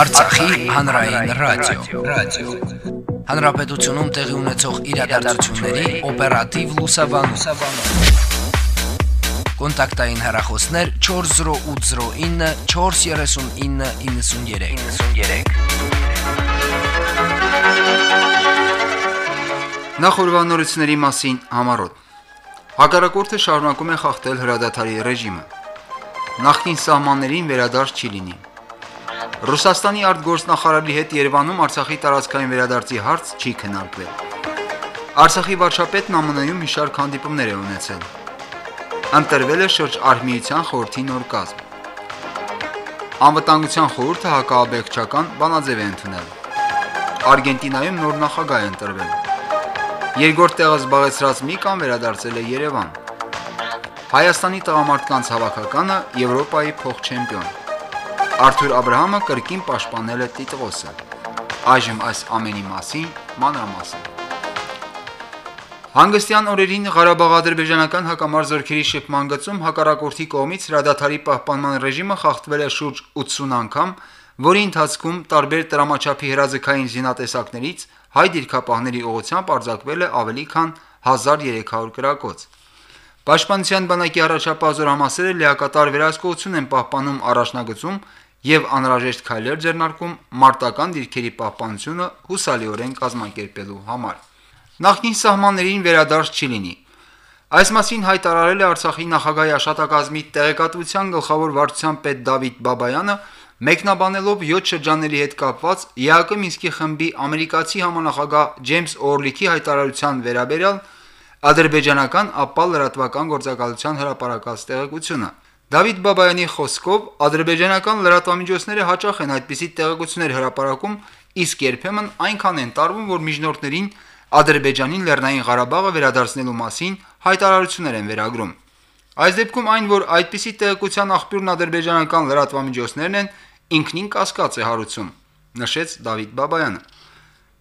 Արցախի հանրային ռադիո, ռադիո։ Հանրապետությունում տեղի ունեցող իրադարձությունների օպերատիվ լուսաբանում։ Կոնտակտային հեռախոսներ 40809 43993։ 93։ Նախորbanությունների մասին համարոտ։ Հակառակորդը շարունակում է խախտել հրադադարի ռեժիմը։ Նախկին սահմաններին վերադարձ չի լինի։ Ռուսաստանի արտգործնախարարի հետ Երևանում Արցախի տարածքային վերադարձի հարց չի քննարկվել։ Արցախի վարչապետն ԱՄՆ-ում մի շարք հանդիպումներ է ունեցել։ Ընտրվել է շրջարհմիության խորհրդի նոր կազմ։ Անվտանգության խորհուրդը հակաաբեկչական բանաձև է ընդունել։ Արգենտինայում նոր նախագահ է ընտրվել։ Երկրորդ տեղը զբաղեցրած Միկան վերադարձել է Երևան։ Հայաստանի տղամարդկանց հավաքականը Եվրոպայի փոխ-չեմպիոն։ Արթուր Աբ รา համը կրկին պաշտպանել է Տիտղոսը։ Այժմ այս ամենի մասին մանրամասն։ Հանգստյան օրերին Ղարաբաղ-ադրբեջանական հակամարտ զորքերի շփման գծում հակառակորդի կողմից հրադադարի պահպանման ռեժիմը խախտվել է շուրջ 80 անգամ, որի ընթացքում տարբեր տրամաչափի հրաձգային զինատեսակներից հայ դիրքապահների ուղղությամբ արձակվել է ավելի քան 1300 կրակոց։ Պաշտպանության բանակի առաջապահ զորամասերը լիակատար վերահսկողություն են պահպանում առաջնագծում եւ անհրաժեշտ քայլեր ձեռնարկում մարտական դիրքերի պահպանությունը հուսալիորեն կազմակերպելու համար։ Նախկին սահմաններին վերադարձ չի լինի։ Այս մասին հայտարարել է Արցախի նախագահի աշտակազմի տեղեկատվության գլխավոր վարչության պետ Դավիթ Բաբայանը, մեկնաբանելով 7 շրջանների հետ կապված ԵԱԿ Մինսկի խմբի ամերիկացի համանախագահ Ջեյմս Օրլիքի հայտարարության վերաբերյալ ադրբեջանական ապա լրատվական գործակալության հրապարակած տեղեկությունը։ Դավիթ Բաբայանի խոսքով ադրբեջանական լրատվամիջոցները հաճախ են այդպիսի տեղեկություններ հրապարակում, իսկ երբեմն այնքան են տարվում, որ միջնորդներին Ադրբեջանին Լեռնային Ղարաբաղը վերադարձնելու մասին հայտարարություններ են վերագրում։ Այս դեպքում այն, որ այդպիսի տեղեկության աղբյուրն ադրբեջանական լրատվամիջոցներն են, ինքնին կասկած է հարուցում, նշեց Դավիթ Բաբայանը։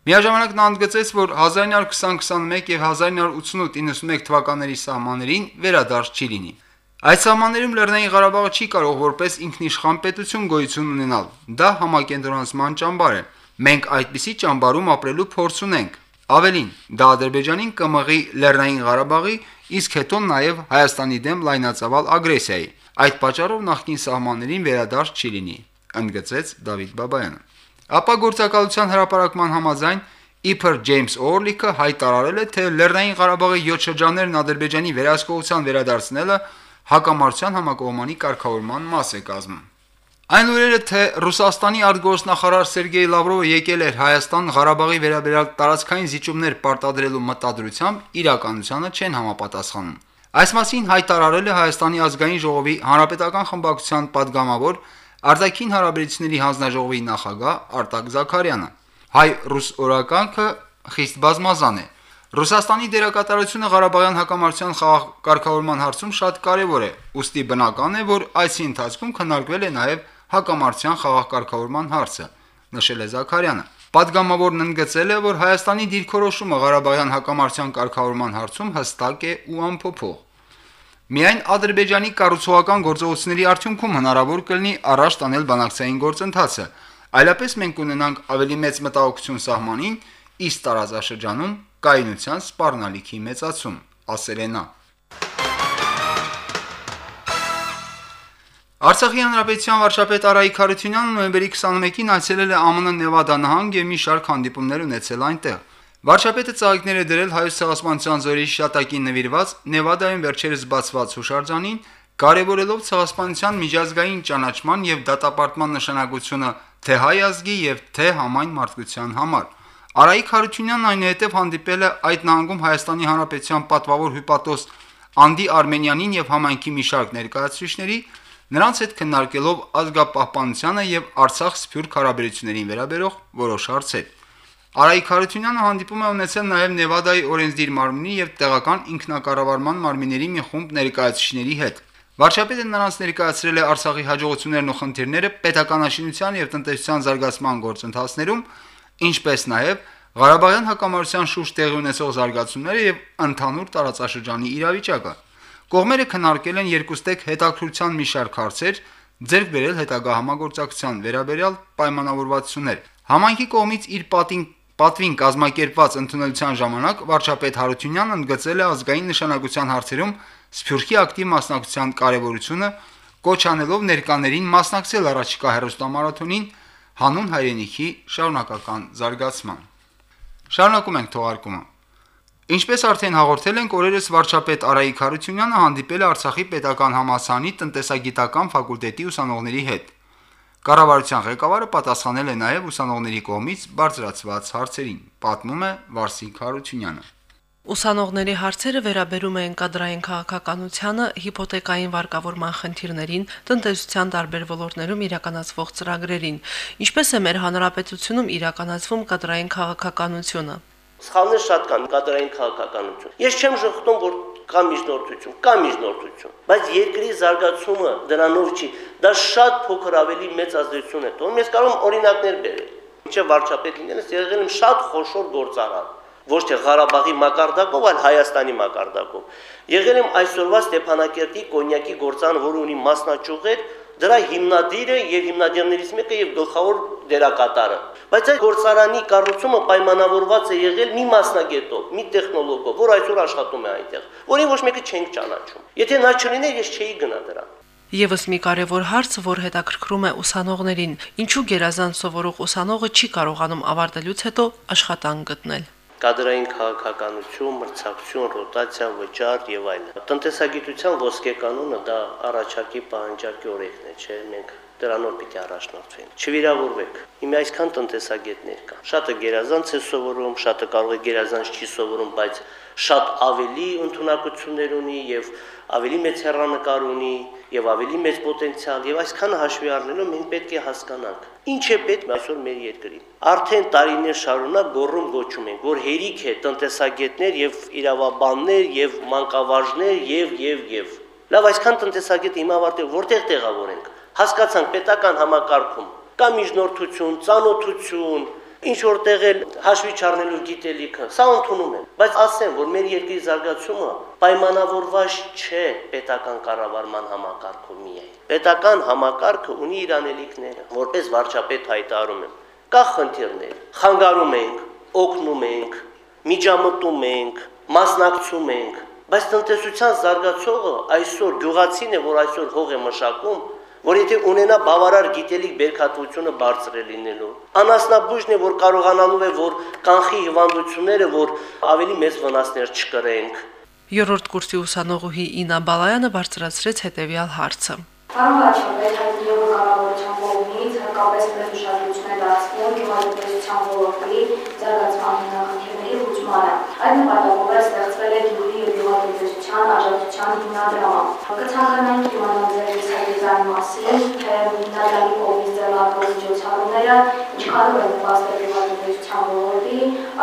Միաժամանակ նա ընդգծեց, որ 1920-21 եւ 1988-91 թվականների սահմաններին վերադարձ չի լինի։ Այդ սահմաններում Լեռնային Ղարաբաղը չի կարող որպես ինքնիշխան պետություն գոյություն ունենալ։ Դա համակենտրոնացման ճամբար է։ Մենք այդպիսի ճամբարում ապրելու փորձ ունենք։ Ավելին, դա Ադրբեջանին կմղի Լեռնային Ղարաբաղի, իսկ հետո նաև Հայաստանի դեմ լայնածավալ ագրեսիայի։ Այդ պատճառով նախկին սահմաններին վերադարձ չի լինի, ընդգծեց Դավիթ Բաբայանը։ Ապա գործակալության հրապարակման համաձայն Իբր Ջեյմս Օրլիկը հայտարարել է, թե Լեռնային Ղարաբաղի 7 շրջաններն Ադրբեջանի վերահսկողության վերադարձնելը հակամարտության համակողմանի կարգավորման մաս է կազմում։ Այն օրերը թե Ռուսաստանի արտգործնախարար Սերգեյ Լավրովը եկել էր Հայաստան Ղարաբաղի վերաբերյալ տարածքային զիջումներ պարտադրելու մտադրությամբ իրականությանը չեն համապատասխանում։ Այս մասին հայտարարել է Հայաստանի ազգային ժողովի հանրապետական խմբակցության падգամավոր Արտաքին հարաբերությունների հանձնաժողովի նախագահ Արտակ Զաքարյանը։ Հայ-ռուս օրականքը խիստ բազմազան է։ Ռուսաստանի դերակատարությունը Ղարաբաղյան հակամարտության խաղաղ կարգավորման հարցում շատ կարևոր է, ուստի բնական է, որ այսի ընթացքում քննարկվել է նաև հակամարտության խաղաղ կարգավորման հարցը, նշել է Զաքարյանը։ Պատգամավորն ընդգծել է, որ Հայաստանի դիրքորոշումը Ղարաբաղյան հակամարտության կարգավորման հարցում հստակ է ու անփոփոխ։ Միայն Ադրբեջանի կառուցողական գործողությունների արդյունքում հնարավոր կլինի առաջ տանել բանակցային գործընթացը, այլապես մենք ունենանք ավելի մեծ մտահոգություն սահմանին, իսկ տարածաշրջանում կայունության սպառնալիքի մեծացում, ասել է նա։ Արցախի հանրապետության վարչապետ Արայիկ Խարությունյանը նոյեմբերի 21-ին այցելել է ԱՄՆ Նևադա նահանգ եւ մի շարք հանդիպումներ ունեցել այնտեղ։ Վարչապետը ծաղիկներ է դրել հայոց ցեղասպանության զորի շտատակին նվիրված Նևադայում վերջերս բացված հուշարձանին, կարևորելով ցեղասպանության միջազգային ճանաչման եւ դատապարտման նշանակությունը թե հայ ազգի եւ թե համայն մարդկության համար։ Արայիկ Խարությունյանն այնուհետև հանդիպել է այդ նահանգում Հայաստանի Հանրապետության պատվավոր հյուպատոս Անդի Արմենյանին եւ համայնքի մի շարք ներկայացուցիչների, նրանց հետ քննարկելով ազգապահպանությանը եւ Արցախ-Սփյուռք հարաբերություններին վերաբերող որոշ հարցեր։ Արայիկ Խարությունյանը հանդիպում է ունեցել նաև Նևադայի օրենսդիր մարմնի եւ տեղական ինքնակառավարման մարմինների մի խումբ ներկայացուցիչների հետ։ Վարչապետը նրանց ներկայացրել է Արցախի հաջողություններն ու խնդիրները պետականաշինության եւ տնտեսության զարգացման գործընթացներում, ինչպես նաև Ղարաբաղյան հակամարտության շուրջ տեղի ունեցող զարգացումները եւ ընդհանուր տարածաշրջանի իրավիճակը։ Կողմերը քննարկել են երկուստեք հետաքրության մի շարք հարցեր, ձեռք բերել հետագա համագործակցության վերաբերյալ պայմանավորվածություններ։ Համայնքի կողմից իր պատին Պատվին կազմակերպված ընդունելության ժամանակ վարչապետ Հարությունյանն ընդգծել է ազգային նշանակության հարցերում Սփյուռքի ակտիվ մասնակցության կարևորությունը, կոչ անելով ներկաներին մասնակցել առաջիկա հերոստամարաթոնին հանուն հայրենիքի շարունակական զարգացման։ Շարունակում ենք թողարկումը։ Ինչպես արդեն հաղորդել ենք, օրերս վարչապետ Արայիկ Հարությունյանը հանդիպել է Արցախի պետական համալսարանի տնտեսագիտական ֆակուլտետի ուսանողների հետ։ Կառավարության ղեկավարը պատասխանել է նաև ուսանողների կողմից բարձրացված հարցերին, պատմում է Վարսիկ Հարությունյանը։ Ուսանողների հարցերը վերաբերում են կադրային քաղաքականությանը, հիփոթեկային վարկավորման խնդիրներին, տնտեսության տարբեր ոլորտներում իրականացվող ծրագրերին, ինչպես է մեր հանրապետությունում իրականացվում կադրային քաղաքականությունը։ Սխալներ շատ կան կադրային քաղաքականություն։ Ես չեմ շղթում, որ կա միջնորդություն, կա միջնորդություն, բայց երկրի զարգացումը դրանով չի, դա շատ փոքր ավելի մեծ ազդեցություն է տոնում։ Ես կարող օրինակներ բերել։ Ինչը վարչապետ լինելս եղել եմ շատ խոշոր գործարար ոչ թե Ղարաբաղի մակարդակով, այլ Հայաստանի մակարդակով։ Եղել եմ այսօրվա Ստեփանակերտի կոնյակի գործան, որը ունի մասնաճյուղեր, դրա հիմնադիրը եւ հիմնադիրներից մեկը եւ գլխավոր դերակատարը։ Բայց այդ գործարանի կառուցումը պայմանավորված է եղել մի մասնագետով, մի տեխնոլոգով, որ այսօր աշխատում է այնտեղ, որին ոչ մեկը չենք ճանաչում։ Եթե նա չլիներ, ես չէի գնա դրան։ Եվս մի կարևոր հարց, որ հետաքրքրում է ուսանողներին, ինչու գերազանց սովորող ուսանողը չի կարողանում ավարտելուց հետո աշխատանք գտնել կադրային քաղաքականություն, մրցակցություն, ռոտացիա, վճար եւ այլն։ Տնտեսագիտության ոսկե կանոնը դա առաջակի պահանջարկի օրենքն է, չէ՞, մենք դրանով պիտի առաջնորդվենք։ Չվիրավորվեք։ Հիմա այսքան տնտեսագետներ կան։ Շատը գերազանց է սովորում, շատը կարող է գերազանց չի սովորում, բայց շատ ավելի ընդունակություններ ունի եւ ավելի մեծ հեռանկար ունի եւ ավելի մեծ պոտենցիալ եւ այսքանը հաշվի առնելով մենք պետք է հասկանանք ինչ է պետք այսօր մեր երկրին արդեն տարիներ շարունակ գոռում գոչում ենք որ հերիք է տնտեսագետներ եւ իրավաբաններ եւ մանկավարժներ եւ եւ եւ լավ այսքան տնտեսագետ հիմա ավարտել որտեղ տեղավորենք հասկացանք պետական համակարգում. Կա միջնորդություն, ծանոթություն, ինչ որտեղ էլ հաշվի չառնելու գիտելիքը, սա ընդունում եմ, բայց ասեմ, որ մեր երկրի զարգացումը պայմանավորված չէ պետական կառավարման համակարգով միայն։ Պետական համակարգը ունի իր անելիքները, որպես վարչապետ հայտարարում եմ։ Կա խնդիրներ, խանգարում ենք, օգնում ենք, միջամտում ենք, մասնակցում ենք, բայց տնտեսության զարգացողը այսօր գյուղացին է, որ այսօր հող է մշակում, որ եթե ունենա բավարար գիտելիք բերքատվությունը բարձր է լինելու։ Անասնաբույժն է, որ կարողանալու է, որ կանխի հիվանդությունները, որ ավելի մեծ վնասներ չկրենք։ Երրորդ կուրսի ուսանողուհի Ինա Բալայանը բարձրացրեց հետևյալ հարցը։ Պարոն է, որ կառավարության կողմից հակապես մեծ ուշադրություն է դարձվում գյուղատնտեսության ոլորտի զարգացման հիմնախնդիրների լուծմանը։ Այդ նպատակով է ստեղծվել է գյուղի եւ գյուղատնտեսության աջակցության հիմնադրամը։ Կցանկանայինք իմանալ ձեր հիշատակի մասին, թե հիմնադրամի կողմից ձեռնարկվող միջոցառումները ինչքանով են նպաստել գյուղատնտեսության ոլորտի,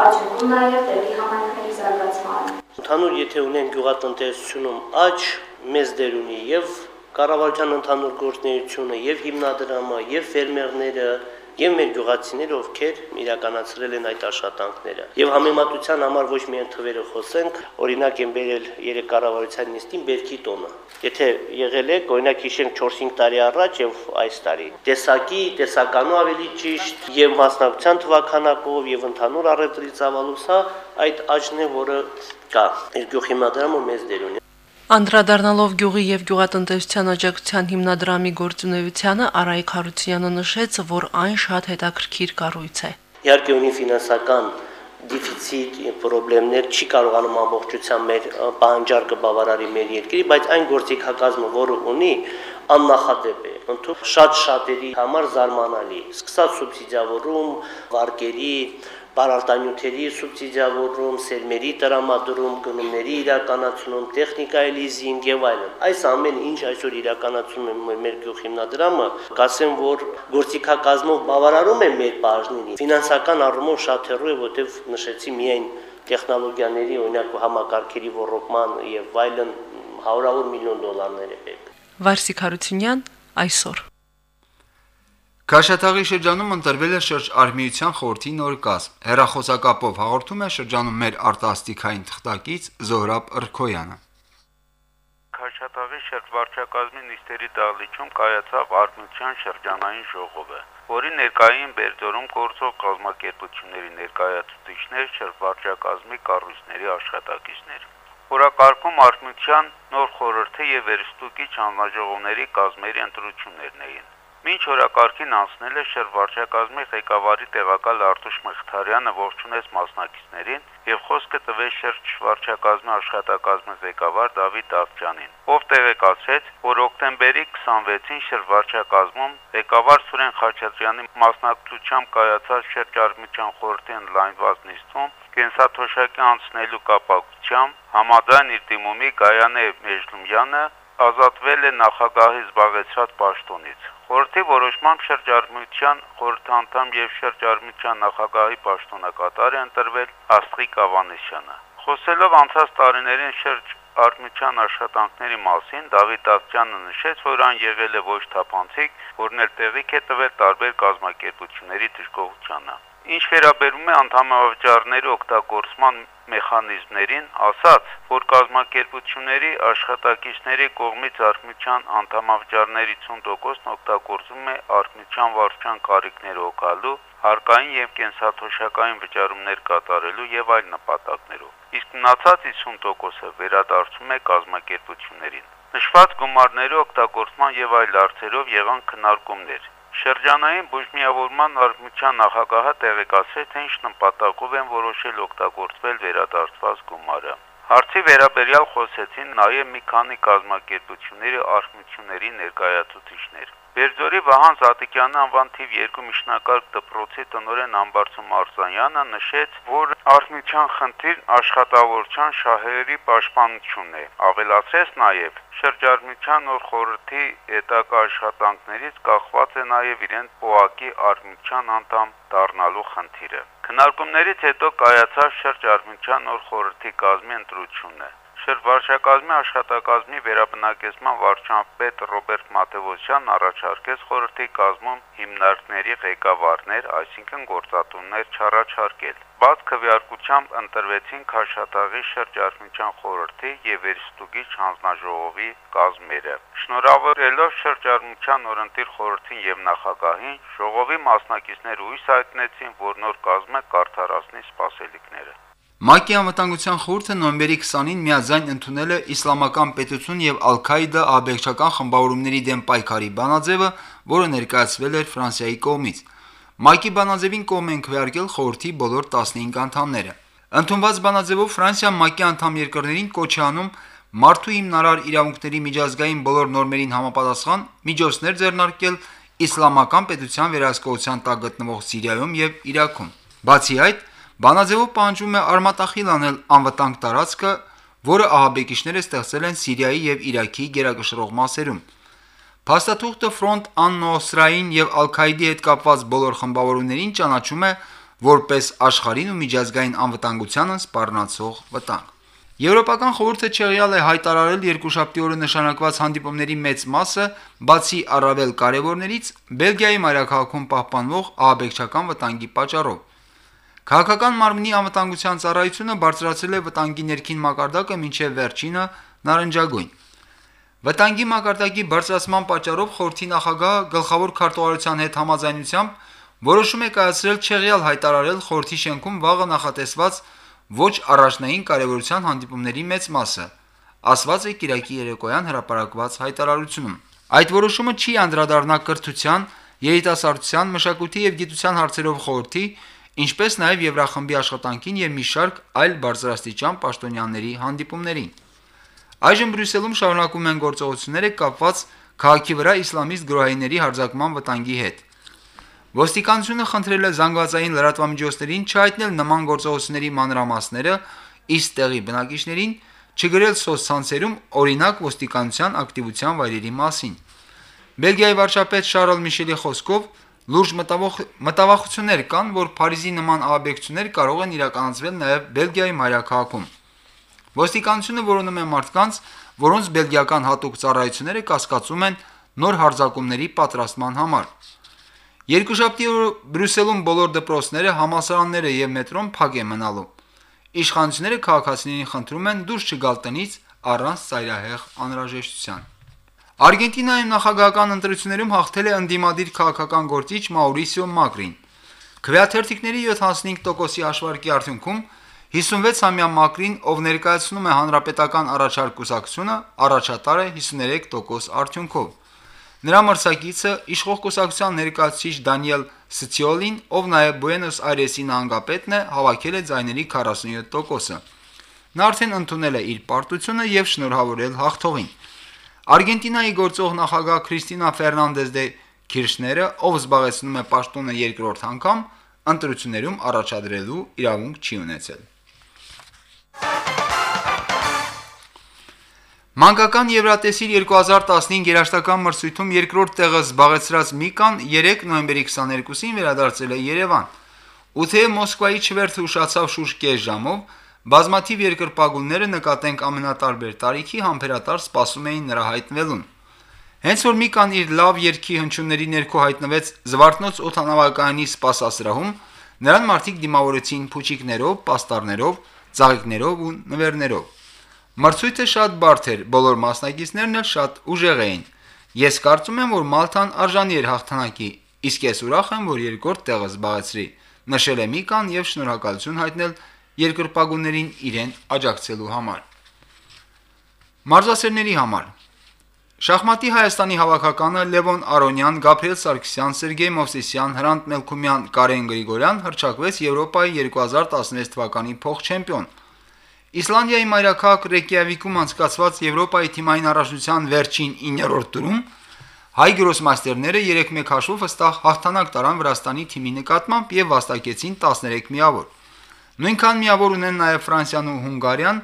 արդյունքում նաեւ դեպի համայնքների զարգացմանը։ Ընդհանուր եթե ունեն գյուղատնտեսությունում աճ, մեծ դեր ունի եւ կառավարության ընդհանուր գործունեությունը եւ հիմնադրամը եւ ֆերմերները եւ մեր գյուղացիները, ովքեր իրականացրել են այդ աշխատանքները։ Եվ համեմատության համար ոչ միայն թվերը խոսենք, օրինակ եմ բերել երեք կառավարության նիստին Բերքի տոնը։ Եթե եղել է, օրինակ հիշենք 4-5 տարի առաջ եւ այս տարի, տեսակի, տեսականու ավելի ճիշտ եւ մասնակցության թվականակով եւ ընդհանուր առևտրի ծավալով սա այդ աճն է, որը կա։ Իր գյուղիմադրամը մեծ դեր ունի։ Անդրադառնալով գյուղի եւ գյուղատնտեսության աջակցության հիմնադրամի գործունեությանը Արայիկ Հարությունյանը նշեց, որ այն շատ հետաքրքիր կառույց է։ Իհարկե ունի ֆինանսական դեֆիցիտ խնդիրներ չի կարողանում ամբողջությամբ մեր պահանջարկը բավարարի մեր երկրի, բայց այն գործիքակազմը, որը ունի, աննախադեպ է, ընդհանուր շատ շատերի համար զարմանալի։ Սկսած սուբսիդիավորում, վարկերի, բարարտանյութերի սուբսիդիավորում, սերմերի տրամադրում, գնումների իրականացում, տեխնիկայի լիզինգ եւ այլն։ Այս ամեն ինչ այսօր իրականացում է մեր գյուղ հիմնադրամը, կասեմ, որ գործիքակազմով բավարարում է մեր բաժնին։ Ֆինանսական առումով շատ հեռու է, որտեղ նշեցի միայն տեխնոլոգիաների, օրինակ համակարգերի ռոռոկման եւ այլն հարյուրավոր միլիոն դոլարներ է պետք։ Վարսիկ Հարությունյան այսօր Քաշաթաղի շրջանում ընտրվել է շրջարմիության խորհրդի նոր կազմ։ Հերախոսակապով հաղորդում է շրջանում մեր արտասթիկային թղթակից Զոհրաբ Ռքոյանը։ Քաշաթաղի շրջվարչակազմի նիստերի դահլիճում կայացավ արմության շրջանային ժողովը, որի ներկային Բերձորում գործող կազմակերպությունների ներկայացուցիչներ, շրջվարչակազմի կառույցների աշխատակիցներ։ Որակարգում արմության նոր խորհրդի եւ վերստուկի հանձնաժողովների կազմերի ընտրություններն էին։ Մինչ օրակարգին անցնել է շրջվարչակազմի ղեկավարի տեղակալ Արտուշ Մխիթարյանը ողջունեց մասնակիցներին եւ խոսքը տվեց շրջվարչակազմի աշխատակազմի ղեկավար Դավիթ Դավթյանին, ով տեղեկացրեց, որ օկտեմբերի 26-ին շրջվարչակազմում ղեկավար Սուրեն Խաչատրյանի մասնակցությամբ կայացած շրջարմիջան խորհրդի ընդլայնված նիստում կենսաթոշակի անցնելու կապակցությամբ համաձայն իր դիմումի Գայանե Մեժլումյանը ազատվել է նախագահի զբաղեցրած պաշտոնից։ Խորհրդի որոշմամբ շրջարմության խորհրդանդամ եւ շրջարմության նախագահի պաշտոնակատար է ընտրվել Աստղիկ Ավանեսյանը։ Խոսելով անցած տարիներին շրջարմության աշխատանքների մասին Դավիթ Աղջյանը նշեց, որ այն եղել է ոչ թափանցիկ, որն էլ տեղիք է տվել տարբեր կազմակերպությունների դժգոհությանը։ Ինչ վերաբերում է անդամավճարների օգտագործման մեխանիզմներին, ասաց, որ կազմակերպությունների աշխատակիցների կողմից արմության անդամավճարների 50%-ն օգտագործվում է արմության վարչության կարիքները օգալու, հարկային եւ կենսաթոշակային վճարումներ կատարելու եւ այլ նպատակներով։ Իսկ մնացած 50%-ը վերադարձում է կազմակերպություններին։ Նշված գումարների օգտագործման եւ այլ հարցերով եղան քննարկումներ։ Շրջանային բուժմիավորման արմության նախագահը տեղեկացրեց, թե ինչ նպատակով են որոշել օգտագործվել վերադարձված գումարը։ Հարցի վերաբերյալ խոսեցին նաև մի քանի կազմակերպությունների արմությունների ներկայացուցիչներ։ Բերձորի Վահան Զատիկյանը անվան թիվ 2 միջնակարգ դպրոցի տնօրեն Ամբարձում Արզանյանը նշեց, որ արմության խնդիրն աշխատավորության շահերի պաշտպանությունն է։ Ավելացրեց նաև, շրջարմության նոր խորհրդի հետագա աշխատանքներից կախված է նաև իրեն ՊՕԱԿ-ի արմության անդամ դառնալու խնդիրը։ Քննարկումներից հետո կայացավ շրջարմության նոր խորհրդի կազմի ընտրությունը։ Շրջվարչակազմի աշխատակազմի վերաբնակեցման վարչապետ Ռոբերտ Մատևոսյանն առաջարկեց խորհրդի կազմում հիմնարկների ղեկավարներ, այսինքն գործատուններ չառաջարկել։ Բաց քվեարկությամբ ընտրվեցին Քաշաթաղի շրջարմիջան խորհրդի եւ Վերստուգի հանձնաժողովի կազմերը։ Շնորհավորելով շրջարմիջան օրընտիր խորհրդին եւ նախագահին, ժողովի մասնակիցները հույս հայտնեցին, որ նոր կազմը կարդարացնի սպասելիքները։ ՄԱԿ-ի անվտանգության խորհուրդը նոյեմբերի 20-ին միաձայն ընդունել է Իսլամական պետություն եւ Ալ-Քաիդա աբեկչական խմբավորումների դեմ պայքարի բանաձևը, որը ներկայացվել էր Ֆրանսիայի կողմից։ ՄԱԿ-ի բանաձևին կողմ են քվեարկել խորհրդի բոլոր 15 անդամները։ Ընդունված բանաձևով Ֆրանսիան ՄԱԿ-ի անդամ երկրներին կոչ է անում մարդու հիմնարար իրավունքների միջազգային բոլոր նորմերին համապատասխան միջոցներ ձեռնարկել իսլամական պետության վերահսկողության տակ գտնվող Սիրիայում եւ Իրաքում։ Բացի այդ, Բանաձևով պահանջվում է արմատախիլ անել անվտանգ տարածքը, որը ահաբեկիչները ստեղծել են Սիրիայի եւ Իրաքի գերակշռող մասերում։ Փաստաթուղթը Front an-Nosra-ին եւ Al-Qaeda-ի հետ կապված բոլոր խմբավորումներին ճանաչում է որպես աշխարհին ու միջազգային անվտանգությանը սպառնացող վտանգ։ Եվրոպական խորհուրդը չեղյալ է հայտարարել երկուշաբթի օրը նշանակված հանդիպումների մեծ մասը, բացի առավել կարևորներից, Բելգիայի մայրաքաղաքում պահպանվող ահաբեկչական վտանգի պատճառով։ Քաղաքական մարմնի անվտանգության ծառայությունը բարձրացրել է վտանգի ներքին մակարդակը մինչև վերջինը նարնջագույն։ Վտանգի մակարդակի բարձրացման պատճառով խորհրդի նախագահը գլխավոր քարտուղարության հետ համաձայնությամբ որոշում է կայացրել չեղյալ հայտարարել խորհրդի շենքում վաղը նախատեսված ոչ առաջնային կարևորության հանդիպումների մեծ մասը, ասված է Կիրակի երեկոյան հրապարակված հայտարարությունում։ Այդ որոշումը չի անդրադառնա կրթության, երիտասարդության, մշակույթի եւ գիտության հարցերով խորհրդի ինչպես նաև Եվրախմբի աշխատանքին եւ մի շարք այլ բարձրաստիճան պաշտոնյաների հանդիպումներին։ Այժմ Բրյուսելում շարունակում են գործողությունները կապված քաղաքի վրա իսլամիստ գրոհայինների հարձակման վտանգի հետ։ Ոստիկանությունը խնդրել է զանգվածային լրատվամիջոցներին չհայտնել նման գործողությունների մանրամասները, իսկ տեղի բնակիչներին չգրել սոցցանցերում օրինակ ոստիկանության ակտիվության վայրերի մասին։ Բելգիայի վարչապետ Շարլ Միշելի խոսքով Լուրջ մտավախ մտավախություններ կան, որ Փարիզի նման ահաբեկություններ կարող են իրականացվել նաև Բելգիայի մայրաքաղաքում։ Ոստիկանությունը որոնում է մարդկանց, որոնց բելգիական հատուկ ծառայությունները կասկածում են նոր հարձակումների պատրաստման համար։ Երկուշաբթի օրը Բրյուսելում բոլոր դպրոցները, համալսարանները եւ մետրոն փակ են մնալու։ Իշխանությունները քաղաքացիներին խնդրում են դուրս չգալ տնից, առանց ծայրահեղ անհրաժեշտության։ Արգենտինայում նախագահական ընտրություններում հաղթել է ընդդիմադիր քաղաքական գործիչ Մաուրիսիո Մակրին։ Քվեաթերթիկների 75%-ի հաշվարկի արդյունքում 56-ամյա Մակրին, ով ներկայացնում է հանրապետական առաջարկ կուսակցությունը, առաջատար է 53% արդյունքով։ Նրա մրցակիցը իշխող կուսակցության ներկայացուցիչ Դանիել Սցիոլին, ով նաև Բուենոս Այրեսի նահանգապետն է, հավաքել է ձայների 47%-ը։ Նա արդեն ընդունել է իր պարտությունը եւ շնորհավորել հաղթողին։ Արգենտինայի գործող նախագահ Քրիստինա Ֆերնանդես դե Քիրշները, ով զբաղեցնում է պաշտոնը երկրորդ անգամ, ընտրություններում առաջադրելու իրավունք չի ունեցել։ Մանկական Եվրատեսիլ 2015 երաշտական մրցույթում երկրորդ տեղը զբաղեցրած Միկան 3 նոյեմբերի 22-ին վերադարձել է Երևան։ Ու թեև Մոսկվայի չվերթը ուշացավ շուրջ կես ժամով, բազմաթիվ երկրպագունները նկատենք ամենատարբեր տարիքի համբերատար սպասում էին նրա հայտնվելուն։ Հենց որ Միկան իր լավ երկի հնչյունների ներքո հայտնվեց Զվարթնոց օթանավակայանի սպասասրահում, նրան մարդիկ դիմավորեցին փուչիկներով, պաստառներով, ծաղիկներով ու նվերներով։ Մրցույթը շատ բարդ էր, բոլոր մասնակիցներն էլ շատ ուժեղ էին։ Ես կարծում եմ, որ Մալթան արժանի էր հաղթանակի, իսկ ես ուրախ եմ, որ երկրորդ տեղը զբաղեցրի, նշել է Միկան եւ շնորհակալություն հայտնել երկրպագուներին իրեն աջակցելու համար։ Մարզասերների համար. Շախմատի Հայաստանի հավաքականը Լևոն Արոնյան, Գաբրիել Սարգսյան, Սերգեյ Մովսիսյան, Հրանտ Մելքումյան, Կարեն Գրիգորյան հրճակվեց Եվրոպայի 2016 թվականի փոխ-չեմպիոն։ Իսլանդիայի մայրաքաղաք Ռեյկյավիկում անցկացված Եվրոպայի թիմային առաջնության վերջին 9-րդ տուրում հայ գրոսմաստերները 3-1 հաշվով հստակ հաղթանակ տարան Վրաստանի թիմի նկատմամբ եւ վաստակեցին 13 միավոր։ Նույնքան միավոր ունեն նաեւ Ֆրանսիան ու Հունգարիան,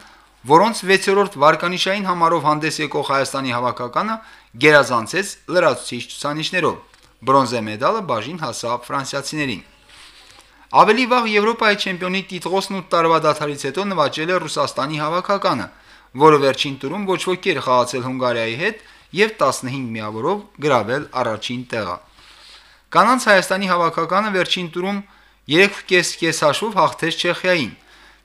որոնց 6-րդ վարկանիշային համարով հանդես եկող Հայաստանի հավաքականը գերազանցեց լրացուցիչ ցուցանիշներով։ Բրոնզե մեդալը բաժին հասավ ֆրանսիացիներին։ Ավելի վաղ Եվրոպայի չեմպիոնի տիտղոսն 8 տարվա դադարից հետո նվաճել է Ռուսաստանի հավաքականը, որը վերջին տուրում ոչ ոքի էր խաղացել Հունգարիայի հետ եւ 15 միավորով գրավել առաջին տեղը։ Կանանց Հայաստանի հավաքականը վերջին տուրում 3.5 հաշվով հաղթեց Չեխիային։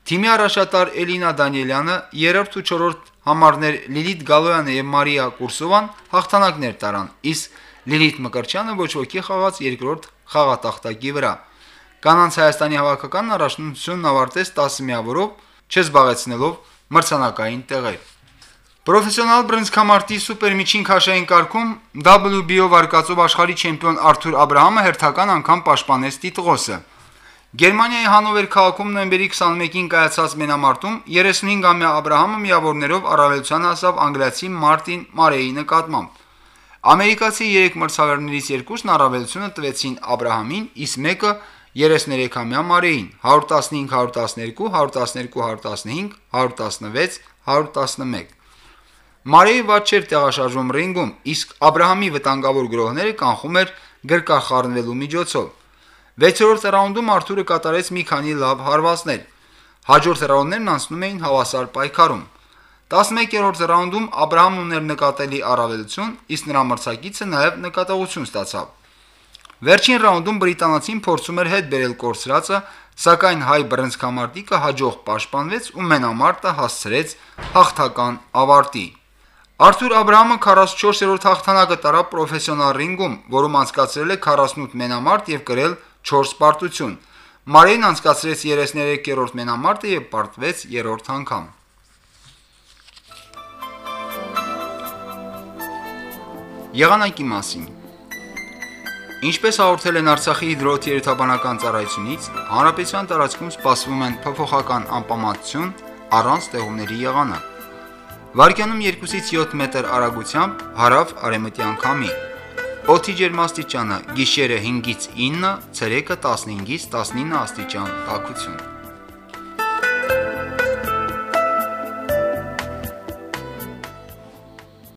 Թիմի առաջատար Էլինա Դանիելյանը, 3-րդ ու 4-րդ համարներ Լիլիթ Գալոյանը եւ Մարիա Կուրսովան հաղթանակներ տարան, իսկ Լիլիթ Մկրչյանը ոչ ոքի խաղաց երկրորդ խաղատախտակի վրա։ Կանանց Հայաստանի հավաքականն առաջնությունն ավարտեց 10 միավորով, չզբաղեցնելով մրցանակային տեղեր։ Պրոֆեսիոնալ բրոնզկամարտի սուպերմիջին քաշային կարգում WBO վարկածով աշխարհի չեմպիոն Արթուր Աբ รา համը հերթական անգամ պաշտպանեց տիտղոսը։ Գերմանիայի Հանովեր քաղաքում նոյեմբերի 21-ին կայացած մենամարտում 35-ամյա Աբ รา համը միավորներով առավելության հասավ անգլիացի Մարտին Մարեի նկատմամբ։ Ամերիկացի 3 մրցավարներից երկուսն առավելությունը տվեցին Աբ รา համին, իսկ մեկը 33-ամյա Մարեին 115-112, 112-115, 116, 111։ Մարեի ված չէր տեղաշարժում ռինգում, իսկ Աբ รา համի վտանգավոր գրողները կանխում էր գրկախառնվելու միջոցով։ 6-րդ ռաունդում Արթուրը կատարեց մի քանի լավ հարվածներ։ Հաջորդ ռաունդներն անցնում էին հավասար պայքարում։ 11-րդ ռաունդում Աբ รา համն ուներ նկատելի առավելություն, իսկ նրա մրցակիցը նաև նկատողություն ստացավ։ Վերջին ռաունդում բրիտանացին փորձում էր հետ բերել կորսրածը, սակայն հայ բռնցքամարտիկը հաջող պաշտպանվեց ու մենամարտը հասցրեց հաղթական ավարտի։ Արթուր Աբ รา համը 44-րդ հաղթանակը տարավ պրոֆեսիոնալ ռինգում, որում անցկացրել է 48 մենամարտ եւ կրել 4 պարտություն։ Մարեին անցկացրեց 33-րդ մենամարտը եւ պարտվեց 3-րդ անգամ։ Եղանակի մասին. Ինչպես հաղորդել են Արցախի հիդրոթերապանական ծառայությունից, հանրապետության տարածքում սպասվում են փոփոխական անպամատություն առանց ստեղումների եղանակ։ Վարկյանում 2-ից 7 մետր արագությամբ հարավ արևմտյան քամի։ Օդի ջերմաստիճանը՝ գիշերը 5-ից 9, ցերեկը 15-ից 19 աստիճան տաքություն։